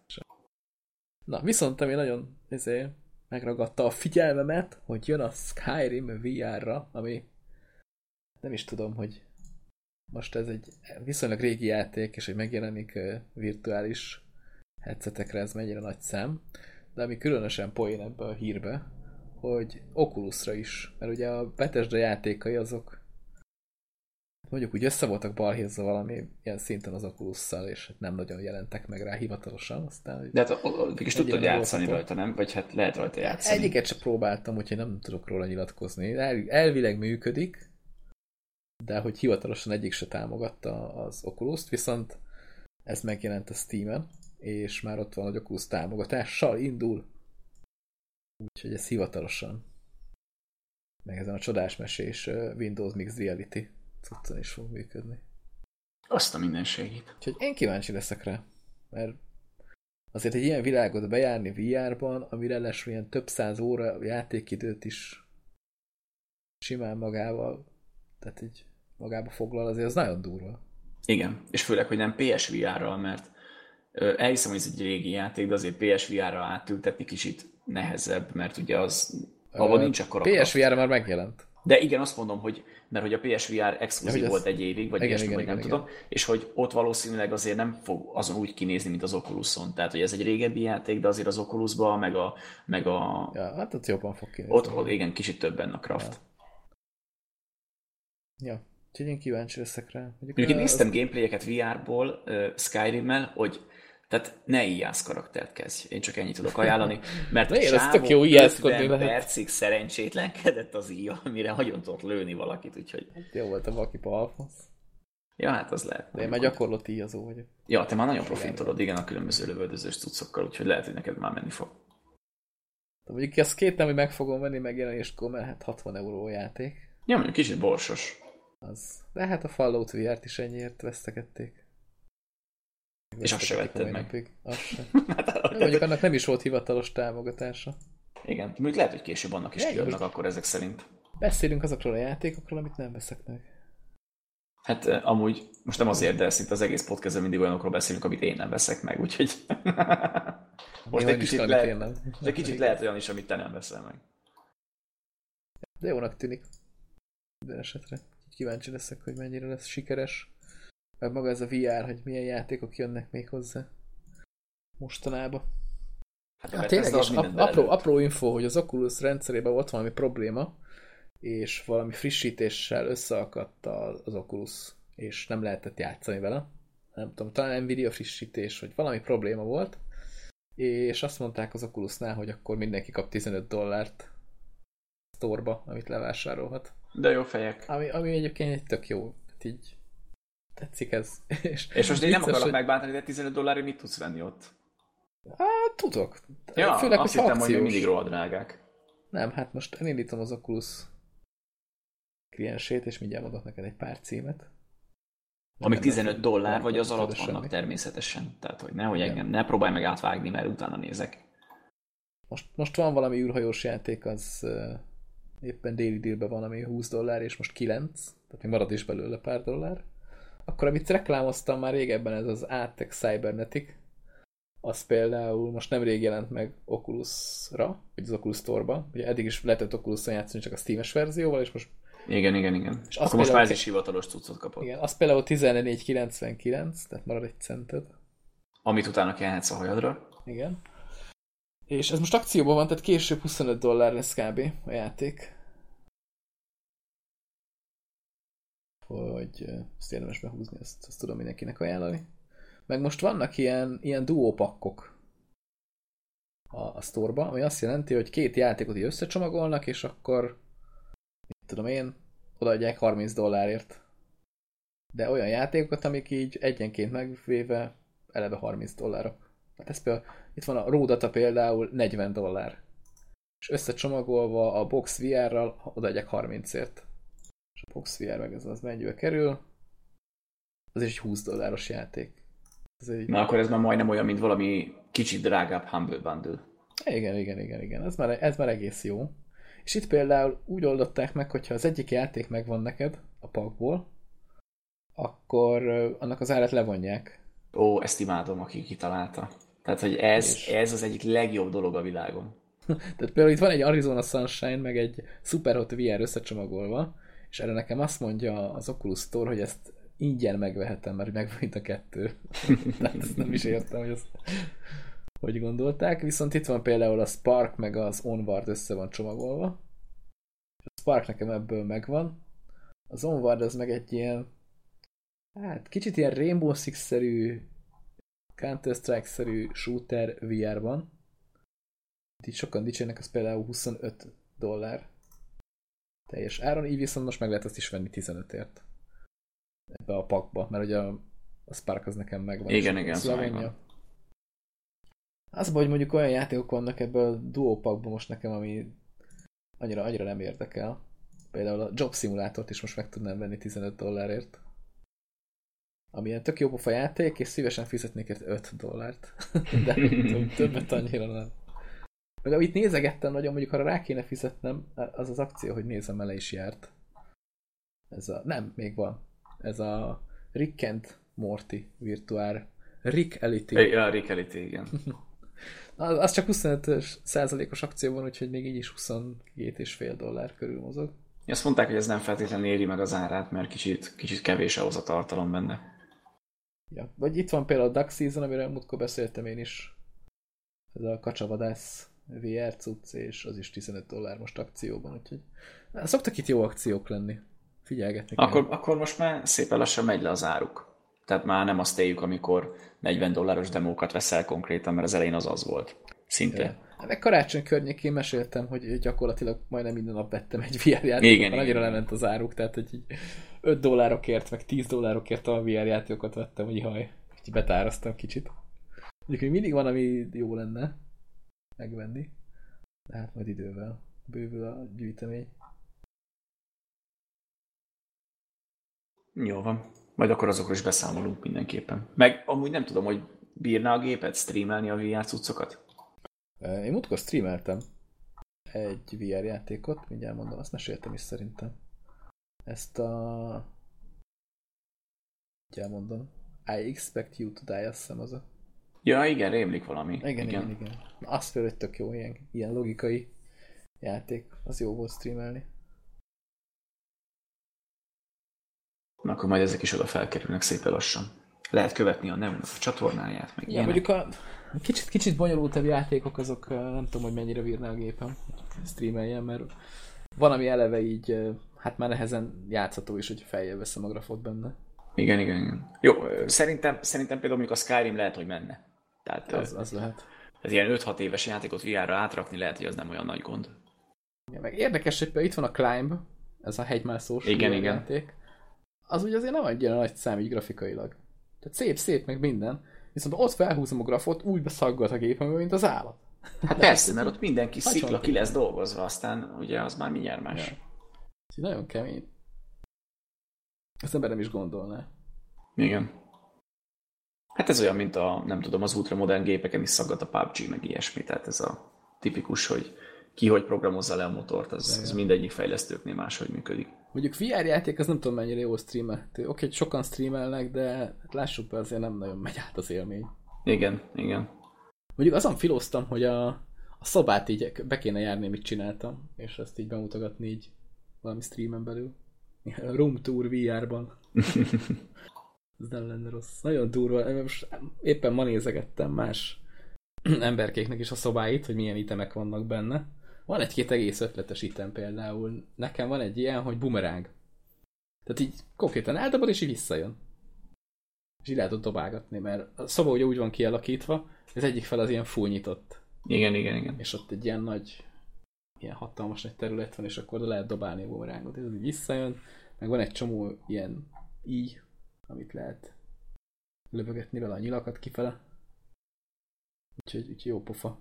Na, viszont ami nagyon izé, megragadta a figyelmemet, hogy jön a Skyrim VR-ra, ami nem is tudom, hogy most ez egy viszonylag régi játék, és hogy megjelenik virtuális headsetekre, ez mennyire nagy szám. De ami különösen poén ebbe a hírbe, hogy Oculusra is, mert ugye a Bethesda játékai azok mondjuk úgy össze voltak balhézva valami ilyen szinten az oculus és hát nem nagyon jelentek meg rá hivatalosan, aztán De hát mégis tudtad játszani rajta, nem? Vagy hát lehet rajta játszani. Egyiket sem próbáltam, úgyhogy nem tudok róla nyilatkozni. El, elvileg működik, de hogy hivatalosan egyik se támogatta az oculus viszont ez megjelent a Steam-en, és már ott van, hogy Oculus támogatással indul. Úgyhogy ez hivatalosan. Meg ezen a csodásmesés ö, Windows Mixed Reality cuccon is fog működni. Azt a mindenségét. Úgyhogy én kíváncsi leszek rá, mert azért egy ilyen világot bejárni VR-ban, amire lesz ilyen több száz óra játékidőt is simán magával, tehát így magába foglal, azért az nagyon durva. Igen, és főleg, hogy nem PSVR-ral, mert elhiszem, hogy ez egy régi játék, de azért PSVR-ra átültetni kicsit nehezebb, mert ugye az, abban nincs kraft. PSVR már megjelent. De igen, azt mondom, hogy mert hogy a PSVR exkluzív Ja, volt az- egy évig, vagy Igen, ilyesmi, igen, nem igen, tudom, és hogy ott valószínűleg azért nem fog azon úgy kinézni, mint az Oculuson. Tehát, hogy ez egy régebbi játék, de azért az Oculusban, meg a, meg a Ja, hát ott jobban fog kinézni. ott, ott igen, kicsit többen a craft. Ja, úgyhogy én kíváncsi leszek rá. Mondjuk, Mondjuk én néztem az- gameplayeket VR-ból uh, Skyrim-mel, hogy tehát ne IAS karaktert kezdj. Én csak ennyit tudok ajánlani, mert a Miért? Tök jó ijászkodni 50 lehet. percig szerencsétlenkedett az IA, amire nagyon tudott lőni valakit, úgyhogy Jó volt a Vakipa Alphonse. ja, hát az lehet. De én már gyakorlott íjazó vagyok. Ja, te már nagyon profitolod, igen, a különböző lövöldözős cuccokkal, úgyhogy lehet, hogy neked már menni fog. De mondjuk ezt két nem, hogy meg fogom venni megjelenéskor, mert hát 60 euró játék. Ja, mondjuk kicsit borsos. Az. De hát a Fallout VR-t is ennyiért vesztegették. És azt se vetted meg. napig. Azt se. Hát, Mondjuk annak nem is volt hivatalos támogatása. igen, mondjuk lehet, hogy később annak is kiadnak akkor ezek szerint. Beszélünk azokról a játékokról, amit nem veszek meg. Hát eh, amúgy most nem azért, de szinte az egész podcastben mindig olyanokról beszélünk, amit én nem veszek meg, úgyhogy most egy kicsit, lehet, nem. de kicsit lehet olyan is, amit te nem veszel meg. De jónak tűnik. Minden esetre. Kíváncsi leszek, hogy mennyire lesz sikeres. Meg maga ez a VR, hogy milyen játékok jönnek még hozzá mostanában. Hát, hát tényleg, és apró, apró info, hogy az Oculus rendszerében volt valami probléma, és valami frissítéssel összeakadt az Oculus, és nem lehetett játszani vele. Nem tudom, talán Nvidia frissítés, vagy valami probléma volt, és azt mondták az Oculusnál, hogy akkor mindenki kap 15 dollárt sztorba, amit levásárolhat. De jó fejek. Ami, ami egyébként egy tök jó. Hát így tetszik ez. És, és most én nem akarok hogy... megbántani, de 15 dollárért mit tudsz venni ott? Hát, tudok. Ja, Főleg, azt hittem, hogy mindig rohadt drágák. Nem, hát most elindítom az Oculus kliensét, és mindjárt adok neked egy pár címet. Ami 15 dollár, vagy az alatt vannak semmi. természetesen. Tehát, hogy nehogy Igen. engem ne próbálj meg átvágni, mert utána nézek. Most, most van valami űrhajós játék, az uh, éppen déli délben van, ami 20 dollár, és most 9, tehát még marad is belőle pár dollár. Akkor amit reklámoztam már régebben, ez az Atec Cybernetic, az például most nemrég jelent meg Oculus-ra, vagy az Oculus Store-ba. Ugye eddig is lehetett Oculus-on játszani csak a Steam-es verzióval, és most igen, igen, igen. És Akkor most már ez is hivatalos cuccot kapott. Igen, az például 14,99, tehát marad egy cented. Amit utána kellhetsz a hajadra. Igen. És ez most akcióban van, tehát később 25 dollár lesz kb. a játék. Hogy ezt érdemes behúzni, ezt, ezt tudom mindenkinek ajánlani. Meg most vannak ilyen, ilyen duópakkok a, a sztorba, ami azt jelenti, hogy két játékot így összecsomagolnak, és akkor mit tudom én, odaadják 30 dollárért. De olyan játékokat, amik így egyenként megvéve eleve 30 dollárok. Hát ez például, itt van a Ródata például 40 dollár. És összecsomagolva a Box VR-ral odaadják 30-ért. Box VR meg ez az mennyibe kerül. Az is egy 20 dolláros játék. Ez egy... Na akkor ez már majdnem olyan, mint valami kicsit drágább Humble Bundle. Igen, igen, igen, igen. Ez már, ez már egész jó. És itt például úgy oldották meg, hogyha az egyik játék megvan neked a pakból, akkor annak az árat levonják. Ó, ezt imádom, aki kitalálta. Tehát, hogy ez, és... ez az egyik legjobb dolog a világon. Tehát például itt van egy Arizona Sunshine, meg egy Superhot VR összecsomagolva, és erre nekem azt mondja az Oculus Store, hogy ezt ingyen megvehetem, mert megvan a kettő. Tehát ezt nem is értem, hogy ezt hogy gondolták. Viszont itt van például a Spark, meg az Onward össze van csomagolva. A Spark nekem ebből megvan. Az Onward az meg egy ilyen hát kicsit ilyen Rainbow Six-szerű Counter-Strike-szerű shooter VR-ban. Itt sokan dicsérnek, az például 25 dollár teljes áron, így viszont most meg lehet azt is venni 15-ért ebbe a pakba, mert ugye a, a Spark az nekem megvan. Igen, igen, szóval Az hogy mondjuk olyan játékok vannak ebből a duo pakban most nekem, ami annyira, annyira nem érdekel. Például a Job Simulátort is most meg tudnám venni 15 dollárért. Ami ilyen tök jó pofa játék, és szívesen fizetnék egy 5 dollárt. De többet annyira nem. Meg amit nézegettem nagyon, mondjuk ha rá kéne fizetnem, az az akció, hogy nézem, ele is járt. Ez a... Nem, még van. Ez a Rick and Morty virtuál. Rick Elity. Ja, Rick Elity, igen. az, az csak 25 százalékos akcióban, úgyhogy még így is 22,5 dollár körül mozog. Azt mondták, hogy ez nem feltétlenül éri meg az árát, mert kicsit, kicsit kevés ahhoz a tartalom benne. Ja, vagy itt van például a Duck Season, amiről múltkor beszéltem én is. Ez a kacsavadász VR cucc, és az is 15 dollár most akcióban, úgyhogy szoktak itt jó akciók lenni. Figyelgetni akkor, akkor most már szépen lassan megy le az áruk. Tehát már nem azt éljük, amikor 40 dolláros demókat veszel konkrétan, mert az elején az az volt. Szinte. Ja. Hát meg karácsony környékén meséltem, hogy gyakorlatilag majdnem minden nap vettem egy VR játékot, igen, igen, annyira lement az áruk, tehát hogy 5 dollárokért, meg 10 dollárokért a VR játékokat vettem, hogy haj, betáraztam kicsit. Mondjuk hogy mindig van, ami jó lenne megvenni, de hát majd idővel bővül a gyűjtemény. Jó van. Majd akkor azokról is beszámolunk mindenképpen. Meg amúgy nem tudom, hogy bírná a gépet streamelni a VR cuccokat? Én múltkor streameltem egy VR játékot, mindjárt mondom, azt meséltem is szerintem. Ezt a... Mindjárt mondom. I expect you to die, azt hiszem az a... Ja, igen, rémlik valami. Igen, igen, igen. igen. Azt fel, hogy tök jó, ilyen, ilyen logikai játék. Az jó volt streamelni. Na, akkor majd ezek is oda felkerülnek szépen lassan. Lehet követni a Neumnak a csatornáját, meg Ja, ilyenek. mondjuk a kicsit, kicsit bonyolultabb játékok, azok nem tudom, hogy mennyire bírná a gépem streameljen, mert van, ami eleve így, hát már nehezen játszható is, hogy feljel veszem a grafot benne. Igen, igen, igen. Jó, szerintem, szerintem például mondjuk a Skyrim lehet, hogy menne. Tehát Az, az, lehet. az ilyen 5-6 éves játékot VR-ra átrakni lehet, hogy az nem olyan nagy gond. Ja, meg érdekes, hogy például itt van a Climb, ez a hegymászós Igen, igen. játék. Az ugye azért nem annyira nagy szám így grafikailag. Tehát szép, szép, meg minden. Viszont ott felhúzom a grafot, úgy beszaggat a gépem, mint az állat. Hát persze, mert ott mindenki szikla ki lesz dolgozva, aztán ugye az már mindjárt más. Ja. Úgyhogy nagyon kemény. Ezt ember nem is gondolná. Igen. Hát ez olyan, mint a, nem tudom, az ultramodern gépeken is szaggat a PUBG, meg ilyesmi, tehát ez a tipikus, hogy ki hogy programozza le a motort, az, az mindegyik fejlesztőknél máshogy működik. Mondjuk VR játék, az nem tudom mennyire jó streamel. Oké, okay, sokan streamelnek, de lássuk be, azért nem nagyon megy át az élmény. Igen, igen. Mondjuk azon filóztam, hogy a, a szobát így be kéne járni, mit csináltam, és ezt így bemutogatni így valami streamen belül. Room Tour VR-ban. Ez nem lenne rossz. Nagyon durva. Most éppen ma nézegettem más emberkéknek is a szobáit, hogy milyen itemek vannak benne. Van egy-két egész ötletes item például. Nekem van egy ilyen, hogy bumeráng. Tehát így konkrétan eldobod, és így visszajön. És így lehet dobálgatni, mert a szoba ugye úgy van kialakítva, az egyik fel az ilyen full nyitott. Igen, igen, igen. És ott egy ilyen nagy, ilyen hatalmas nagy terület van, és akkor oda lehet dobálni a bumerángot. Ez így visszajön, meg van egy csomó ilyen így, amit lehet lövögetni vele a nyilakat kifele. Úgyhogy, úgyhogy jó pofa.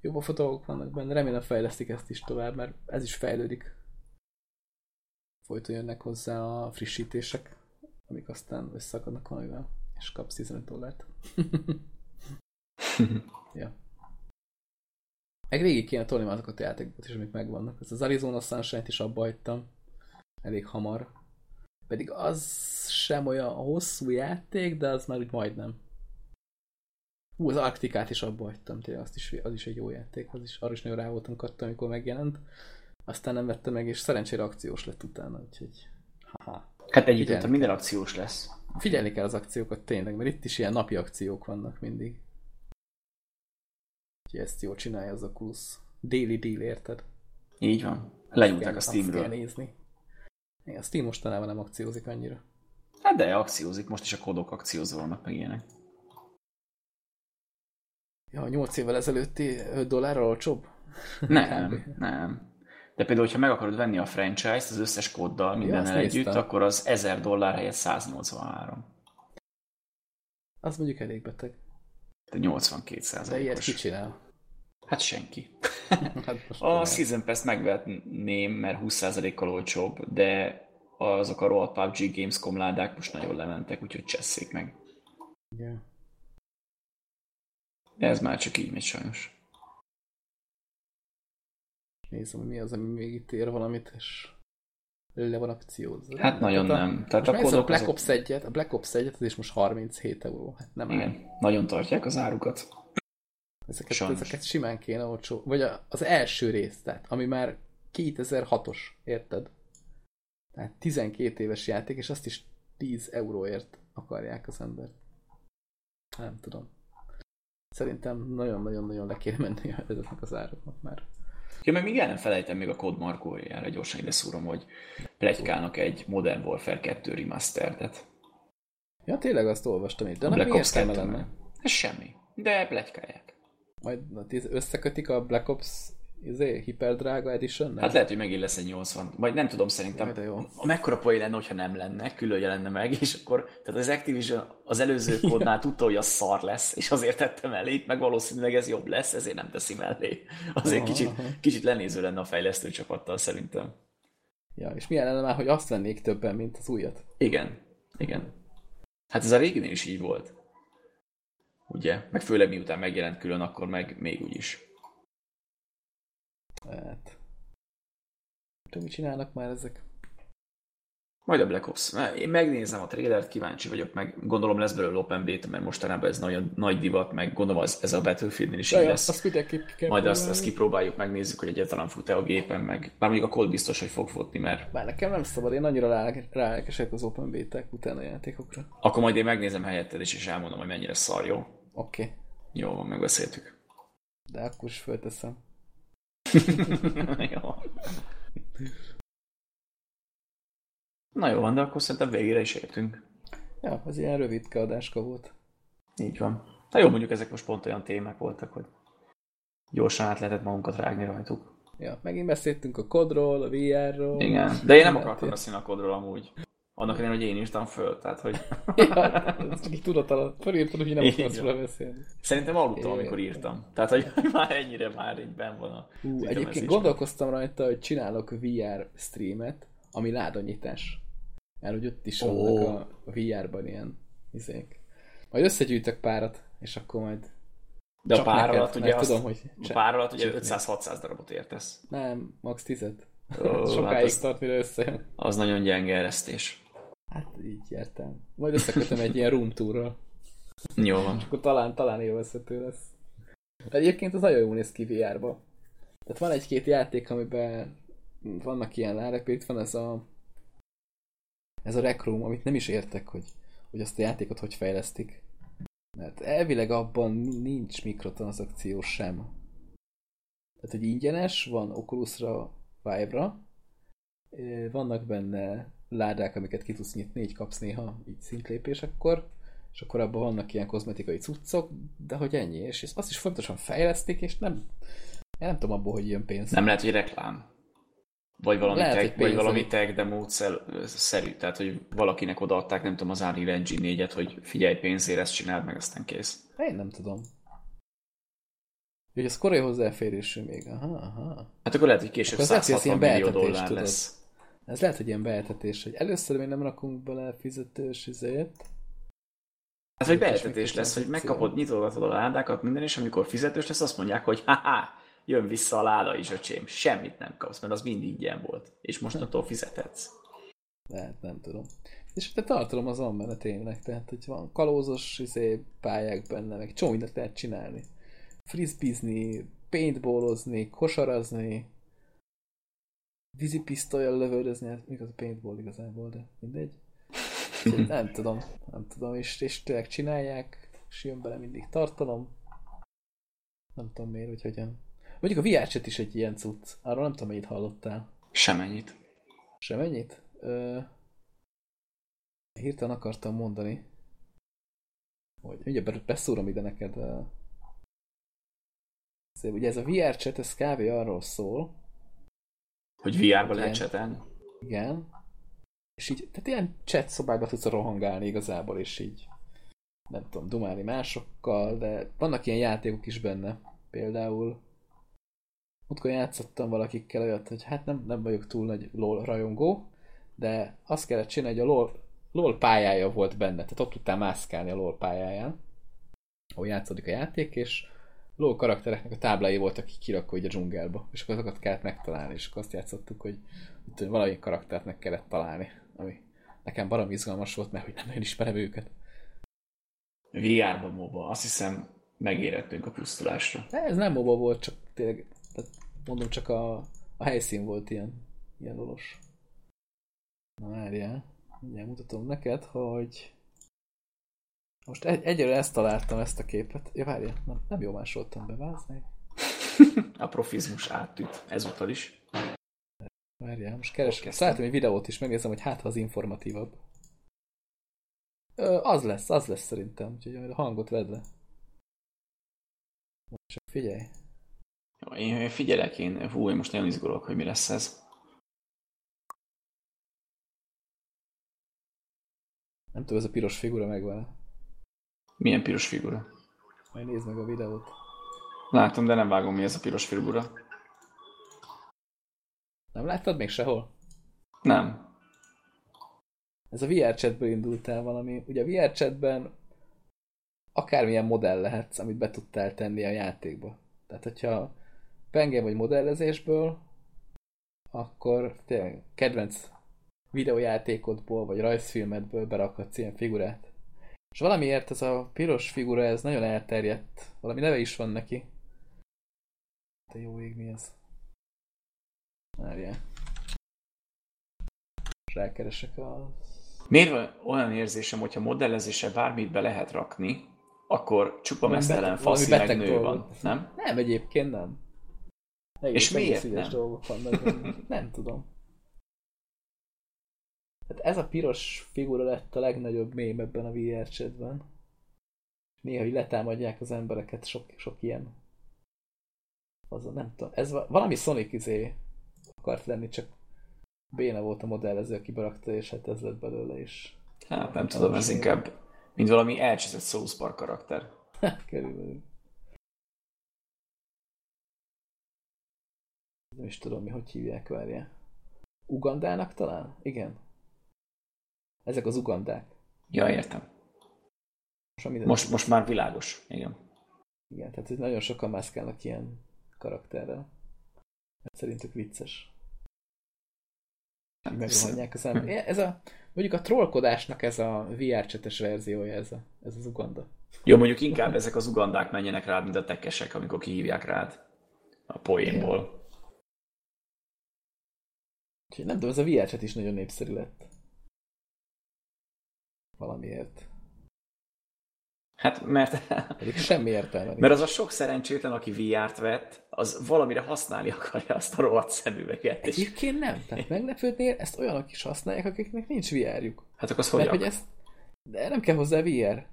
Jó pofa dolgok vannak benne, remélem fejlesztik ezt is tovább, mert ez is fejlődik. Folyton jönnek hozzá a frissítések, amik aztán összeakadnak valamivel, és kapsz 15 dollárt. ja. Meg végig kéne tolni már azokat a játékokat is, amik megvannak. Ez az Arizona Sunshine-t is abba hagytam. Elég hamar. Pedig az sem olyan hosszú játék, de az már úgy majdnem. Hú, az Arktikát is abba hagytam, tényleg azt is, az is egy jó játék, az is, arra is nagyon rá voltam kattam, amikor megjelent. Aztán nem vettem meg, és szerencsére akciós lett utána, úgyhogy haha. Hát együtt Figyelni minden akciós lesz. Figyelni kell az akciókat tényleg, mert itt is ilyen napi akciók vannak mindig. Úgyhogy ezt jól csinálja az Oculus. Daily deal, érted? Így van. Lenyúlták a Azt kell Steamről. nézni. Igen, a Steam mostanában nem akciózik annyira. Hát de akciózik, most is a kodok akciózva vannak meg ilyenek. Ja, 8 évvel ezelőtti 5 dollárral olcsóbb? Nem, nem. De például, hogyha meg akarod venni a franchise-t az összes kóddal, mindennel azt együtt, néztem. akkor az 1000 dollár helyett 183. Az mondjuk elég beteg. De 82 De ilyet százalékos. ki csinál? Hát senki. Hát A. Season Pass megvetném, mert 20%-kal olcsóbb, de azok a rohadt PUBG Gamescom ládák most nagyon lementek, úgyhogy csesszék meg. Ja. De ez már csak így megy sajnos. Nézem, hogy mi az, ami még itt ér valamit, és le van akciózva. Hát nagyon Tehát a- nem. Tehát a megnézem a kodok Black azok- Ops 1-et, a Black Ops 1-et, az is most 37 euró. Hát nem áll. Igen, nagyon tartják az árukat. Ezeket, Sajnos. ezeket simán kéne olcsó. Vagy az első rész, tehát, ami már 2006-os, érted? Tehát 12 éves játék, és azt is 10 euróért akarják az embert. Nem tudom. Szerintem nagyon-nagyon-nagyon le kéne menni ezeknek az áraknak már. Ja, meg még el nem felejtem még a kód markójára, gyorsan ide szúrom, hogy plegykálnak egy Modern Warfare 2 remasteredet. Ja, tényleg azt olvastam itt, de A nem Black Ops értelme 2 lenne? Ez semmi. De plegykálják. Majd na, összekötik a Black Ops izé, hiperdrága edition Hát lehet, hogy megint lesz egy 80. Vagy nem tudom, szerintem. Jaj, de jó. A mekkora poén lenne, hogyha nem lenne, külön jelenne meg, és akkor, tehát az Activision az előző kódnál tudta, hogy az szar lesz, és azért tette mellé, itt meg valószínűleg ez jobb lesz, ezért nem teszi mellé. Azért Aha, kicsit, aha. kicsit lenéző lenne a fejlesztő csapattal szerintem. Ja, és milyen lenne már, hogy azt vennék többen, mint az újat? Igen, igen. Hát ez a réginél is így volt. Ugye? Meg főleg miután megjelent külön, akkor meg még úgy is. Hát... Tudom, mit csinálnak már ezek. Majd a Black Ops. Én megnézem a trailert, kíváncsi vagyok, meg gondolom lesz belőle Open Beta, mert mostanában ez nagyon nagy divat, meg gondolom az, ez a Battlefield is így lesz. Azt mindenképp kell Majd azt, azt kipróbáljuk, megnézzük, hogy egyáltalán fut-e a gépen, meg bár mondjuk a Cold biztos, hogy fog futni, mert Bár nekem nem szabad, én annyira rá- rálelkesek az Open beta utána játékokra. akkor majd én megnézem helyetted is, és elmondom, hogy mennyire szar jó. Oké, okay. Jó, van, megbeszéltük. de akkor is fölteszem. jó. Na jó van, de akkor szerintem végére is értünk. Ja, az ilyen rövidke adáska volt. Így van. Na jó, mondjuk ezek most pont olyan témák voltak, hogy gyorsan át lehetett magunkat rágni rajtuk. Ja, megint beszéltünk a kodról, a VR-ról. Igen, de én nem akartam beszélni a kodról amúgy. Annak ellenére, hogy én írtam föl, tehát hogy Ja, csak így tudat alatt. Felírtad, hogy nem Így akarsz róla beszélni. szerintem aludtam, amikor írtam. Tehát, hogy már ennyire már így benn van a Hú, egyébként gondolkoztam rajta, hogy csinálok VR streamet, ami ládonyítás. Mert hogy ott is vannak a VR-ban ilyen izék. Majd összegyűjtök párat, és akkor majd De a csak pár neked, alatt ugye azt, tudom, hogy a pár alatt ugye csak 500-600 darabot értesz. nem, max. 10 Ó, Sokáig hát az, tart, mire összejön. az nagyon gyenge eresztés. Hát így értem. Majd összekötöm egy ilyen room tourral. Jó van. Akkor talán, talán élvezhető lesz. Egyébként az nagyon jól néz ki VR-ba. Tehát van egy-két játék, amiben vannak ilyen itt van ez a ez a Rec Room, amit nem is értek, hogy, hogy azt a játékot hogy fejlesztik. Mert elvileg abban nincs mikrotranszakció sem. Tehát, hogy ingyenes, van Oculusra, Vive-ra, vannak benne ládák, amiket ki tudsz nyitni, így kapsz néha így szintlépésekor, és akkor abban vannak ilyen kozmetikai cuccok, de hogy ennyi, és ezt- azt is fontosan fejlesztik, és nem, én nem tudom abból, hogy jön pénz. Nem lehet, hogy reklám. Vagy valami, Lehet, tag, vagy valami ami- tag demo szerű. Tehát, hogy valakinek odaadták, nem tudom, az Unreal Engine 4-et, hogy figyelj pénzért, ezt csináld meg, aztán kész. Én nem tudom. Hogy az korai hozzáférésű még. Aha, aha. Hát akkor lehet, hogy később Akkor az lehet, hogy ez 160 ilyen millió dollár tudod. lesz. Ez lehet, hogy ilyen beeltetés, hogy először még nem rakunk bele fizetős izét. Hát, hogy Kis beeltetés lesz, hogy megkapod, nyitogatod a ládákat, minden, és amikor fizetős lesz, azt mondják, hogy haha, jön vissza a láda is, öcsém, semmit nem kapsz, mert az mind ingyen volt, és mostantól fizethetsz. Lehet, nem tudom. És te tartalom az van benne tényleg, tehát hogy van kalózos izé, pályák benne, meg csomó mindent lehet csinálni. Frisbeezni, paintballozni, kosarazni, vízipisztolyjal lövöldözni, hát még az a paintball igazából, de mindegy. Úgyhogy nem tudom, nem tudom, és, és tényleg csinálják, és jön bele mindig tartalom. Nem tudom miért, hogy hogyan. Mondjuk a VR is egy ilyen cucc, arról nem tudom, mennyit hallottál. Semennyit. Semennyit? Ö... Hirtelen akartam mondani, hogy ugye be- beszúrom ide neked. Szóval ugye ez a VR chat, ez kb. arról szól, Hogy VR-ba lehet csetelni? igen, és így, tehát ilyen chat szobákba tudsz rohangálni igazából, és így nem tudom, dumálni másokkal, de vannak ilyen játékok is benne. Például múltkor játszottam valakikkel olyat, hogy hát nem, nem vagyok túl nagy LOL rajongó, de azt kellett csinálni, hogy a LOL, LOL pályája volt benne, tehát ott tudtál mászkálni a LOL pályáján, ahol játszódik a játék, és LOL karaktereknek a táblái voltak így kirakva így a dzsungelbe, és akkor azokat kellett megtalálni, és akkor azt játszottuk, hogy, hogy valami karaktert meg kellett találni, ami nekem barom izgalmas volt, mert hogy nem nagyon ismerem őket. VR-ba MOBA, azt hiszem megérettünk a pusztulásra. De ez nem MOBA volt, csak tényleg, tehát mondom, csak a, a helyszín volt ilyen, ilyen lolos. Na várjál, mindjárt mutatom neked, hogy most egy, egyre ezt találtam, ezt a képet. Ja, várjál, nem, nem jól másoltam be, vázni. A profizmus átüt, ezúttal is. Várjál, most keresem. Szálltam egy videót is, megnézem, hogy hát ha az informatívabb. Ö, az lesz, az lesz szerintem, úgyhogy a hangot vedd le. Most csak figyelj. Jó, Én, én figyelek, én, hú, én most nagyon izgulok, hogy mi lesz ez. Nem tudom, ez a piros figura megvan. Milyen piros figura? Majd nézd meg a videót. Látom, de nem vágom, mi ez a piros figura. Nem láttad még sehol? Nem. Ez a VR chatből indult el valami. Ugye a VR chatben akármilyen modell lehetsz, amit be tudtál tenni a játékba. Tehát, hogyha penge vagy modellezésből, akkor tényleg kedvenc videójátékodból, vagy rajzfilmedből berakhatsz ilyen figurát. És valamiért ez a piros figura, ez nagyon elterjedt. Valami neve is van neki. De jó ég, mi ez? Várjál. És rákeresek a... Miért van olyan érzésem, hogyha modellezése bármit be lehet rakni, akkor csupa mesztelen faszi meg nő dolog. van, nem? Nem, egyébként nem. Egész, És miért nem? dolgok vannak. Nem tudom. Hát ez a piros figura lett a legnagyobb mém ebben a VR chatben. Néha így letámadják az embereket, sok, sok ilyen. Az a, nem tudom, ez va- valami Sonic izé akart lenni, csak béna volt a modellező, aki berakta, és hát ez lett belőle is. Hát nem tudom, ez inkább mint valami elcseszett South Park karakter. Körülbelül. Nem is tudom, mi hogy hívják, várja. Ugandának talán? Igen. Ezek az ugandák. Ja, értem. Most, Most, most már világos. Igen. Igen, tehát itt nagyon sokan mászkálnak ilyen karakterrel. Hát szerintük vicces. Megrohanják az ember. Ez a, mondjuk a trollkodásnak ez a VR csetes verziója, ez, a, ez az Uganda. Jó, mondjuk inkább ezek az ugandák menjenek rád, mint a tekesek, amikor kihívják rád a poénból. Úgyhogy nem tudom, ez a VR chat is nagyon népszerű lett. Valamiért. Hát, mert, Pedig semmi értelme mert az a sok szerencsétlen, aki VR-t vett, az valamire használni akarja azt a rohadt szemüveget. És, Egyébként nem. Tehát meglepődnél, ezt olyanok is használják, akiknek nincs VR-juk. hát akkor az Mert hogy ezt... De nem kell hozzá VR.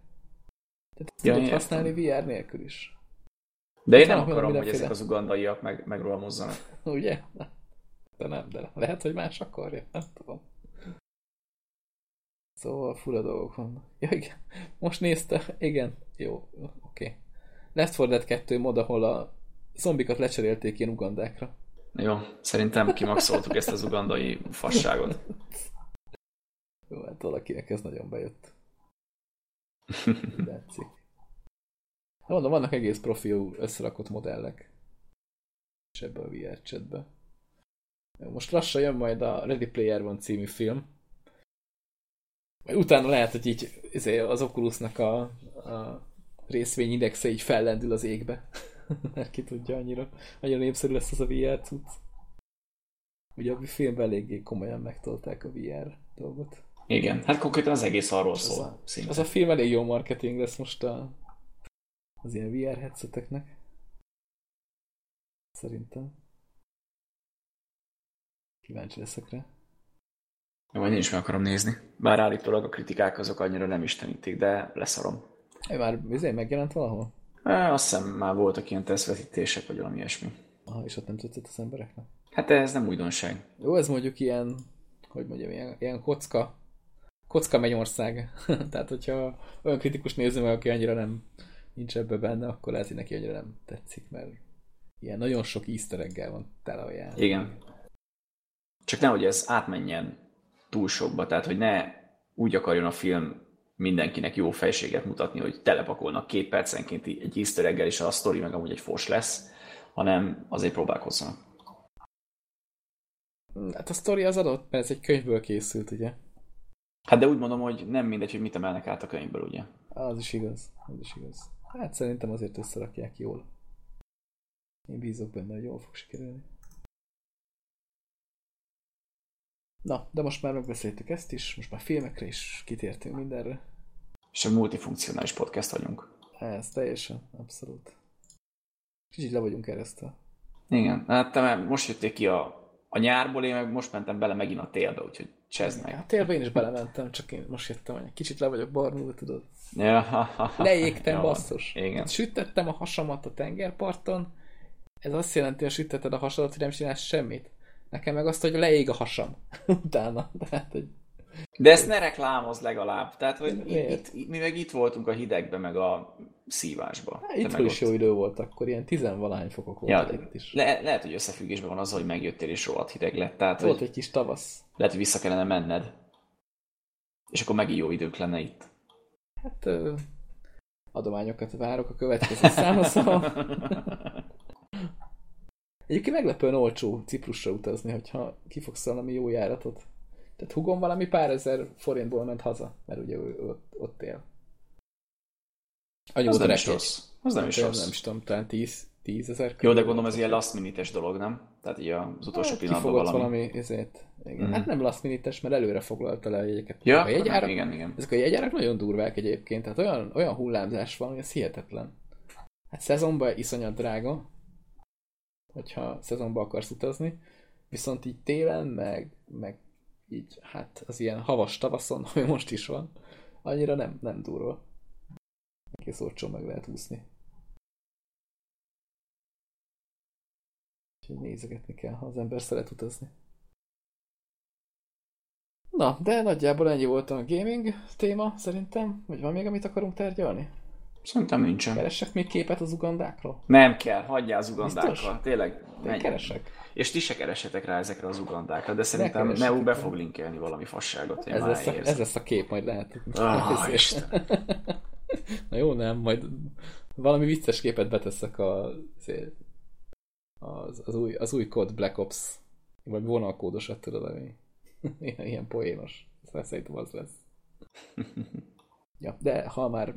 Tehát ezt Ja, tudod értem. használni VR nélkül is. De én Van nem akarom, hogy ezek az ugandaiak meg, megrohamozzanak. Ugye? De nem, de lehet, hogy más akarja. Nem tudom. Szóval fura dolgok vannak. Ja, igen. Most nézte. Igen. Jó. Oké. Okay. Left 4 Dead 2 mod, ahol a zombikat lecserélték ilyen ugandákra. Jó, szerintem kimaxoltuk ezt az ugandai fasságot. Jó, hát valakinek ez nagyon bejött. Látszik. Hát mondom, vannak egész profi összerakott modellek. És ebbe a VR chatbe. Most lassan jön majd a Ready Player One című film. Utána lehet, hogy így izé, az Oculusnak a, a részvényindexe így fellendül az égbe. Mert ki tudja, annyira, annyira népszerű lesz az a VR cucc. Ugye a filmben eléggé komolyan megtolták a VR dolgot. Igen, hát konkrétan az egész arról Az szól. a, szinte. az a film elég jó marketing lesz most a, az ilyen VR headseteknek. Szerintem. Kíváncsi leszek rá. Jó, Majd én is meg akarom nézni. Bár állítólag a kritikák azok annyira nem istenítik, de leszarom. Én már bizony megjelent valahol? E, azt hiszem már voltak ilyen tesztvetítések, vagy valami ilyesmi. Aha, és ott nem tetszett az embereknek. Hát ez nem újdonság. Jó, ez mondjuk ilyen, hogy mondjam, ilyen, ilyen kocka, kocka mennyország. Tehát, hogyha olyan kritikus néző meg, aki annyira nem nincs ebbe benne, akkor lehet, hogy neki annyira nem tetszik, mert ilyen nagyon sok easter van tele a. Igen. Csak nehogy ez átmenjen túl sokba, tehát hogy ne úgy akarjon a film mindenkinek jó fejséget mutatni, hogy telepakolnak két percenként egy easter egg és a sztori meg amúgy egy fos lesz, hanem azért próbálkozzanak. Hát a sztori az adott, mert ez egy könyvből készült, ugye? Hát de úgy mondom, hogy nem mindegy, hogy mit emelnek át a könyvből, ugye? Az is igaz, az is igaz. Hát szerintem azért összerakják jól. Én bízok benne, hogy jól fog sikerülni. Na, de most már megbeszéltük ezt is, most már filmekre is kitértünk mindenre. És a multifunkcionális podcast vagyunk. Ez teljesen, abszolút. Kicsit le vagyunk keresztül. Igen, hát te most jöttél ki a, a nyárból, én meg most mentem bele megint a télbe, úgyhogy csezd meg. Hát télbe én is belementem, csak én most jöttem, hogy kicsit le vagyok barnulva, tudod. Ja. Leégtem, Jó. basszus. Igen. Süttettem a hasamat a tengerparton, ez azt jelenti, hogy sütteted a hasadat, hogy nem csinálsz semmit. Nekem meg azt, hogy leég a hasam utána. Tehát, hogy De ezt ne reklámozd legalább. Tehát, hogy itt, itt, mi meg itt voltunk a hidegben, meg a szívásba. Hát, itt is jó idő volt akkor, ilyen tizenvalahány fokok Ja, voltak itt is. le, lehet, hogy összefüggésben van azzal, hogy megjöttél és rohadt hideg lett. Tehát, Volt hogy egy kis tavasz. lehet, hogy vissza kellene menned. És akkor megint jó idők lenne itt. Hát ö, adományokat várok a következő szóval Egyébként meglepően olcsó Ciprusra utazni, hogyha kifogsz valami jó járatot. Tehát hugom valami pár ezer forintból ment haza, mert ugye ő ott, ott él. Annyi az nem is rossz. Az nem is rossz. Nem is tudom, talán 10, 10 ezer. Jó, de gondolom ez ilyen last minute dolog, nem? Tehát így az utolsó hát, pillanatban valami. valami ezért. Igen. Mm. Hát nem last minute mert előre foglalta le a jegyeket. Ja, a jegyárak, igen, igen. Ezek a jegyárak nagyon durvák egyébként, tehát olyan, olyan hullámzás van, hogy ez hihetetlen. Hát szezonban iszonyat drága, hogyha szezonban akarsz utazni, viszont így télen, meg, meg így, hát az ilyen havas tavaszon, ami most is van, annyira nem, nem durva. Egész olcsó meg lehet úszni. Úgyhogy nézegetni kell, ha az ember szeret utazni. Na, de nagyjából ennyi volt a gaming téma, szerintem. Vagy van még, amit akarunk tárgyalni? Szerintem nincsen. Keresek még képet az ugandákról? Nem kell, hagyjál az ugandákról. Tényleg, menj. keresek. És ti se keresetek rá ezekre az ugandákra, de szerintem Neu be fog linkelni valami fasságot. Ez lesz, a, ez lesz a kép, majd lehet. Oh, Na jó, nem, majd valami vicces képet beteszek a, az, az, új, az új kód Black Ops, vagy vonalkódosat tudod, ami ilyen, ilyen poénos. Szerintem az lesz. Ja, de ha már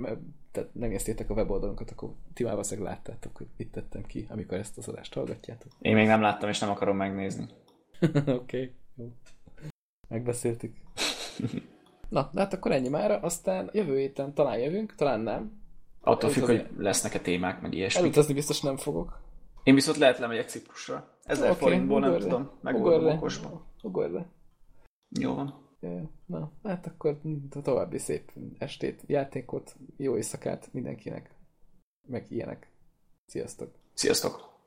tehát nem néztétek a weboldalunkat, akkor ti már valószínűleg láttátok, hogy mit tettem ki, amikor ezt az adást hallgatjátok. Én még nem láttam, és nem akarom megnézni. Oké, okay, jó. Megbeszéltük. Na, de hát akkor ennyi már, aztán jövő héten talán jövünk, talán nem. Attól függ, hogy lesznek-e témák, meg ilyesmi. Elutazni biztos nem fogok. Én viszont lehet lemegyek Ciprusra. Ezer okay, forintból nem tudom, megoldom okosba. Ugorj le. Jó van. Na, hát akkor további szép estét, játékot, jó éjszakát mindenkinek, meg ilyenek. Sziasztok! Sziasztok!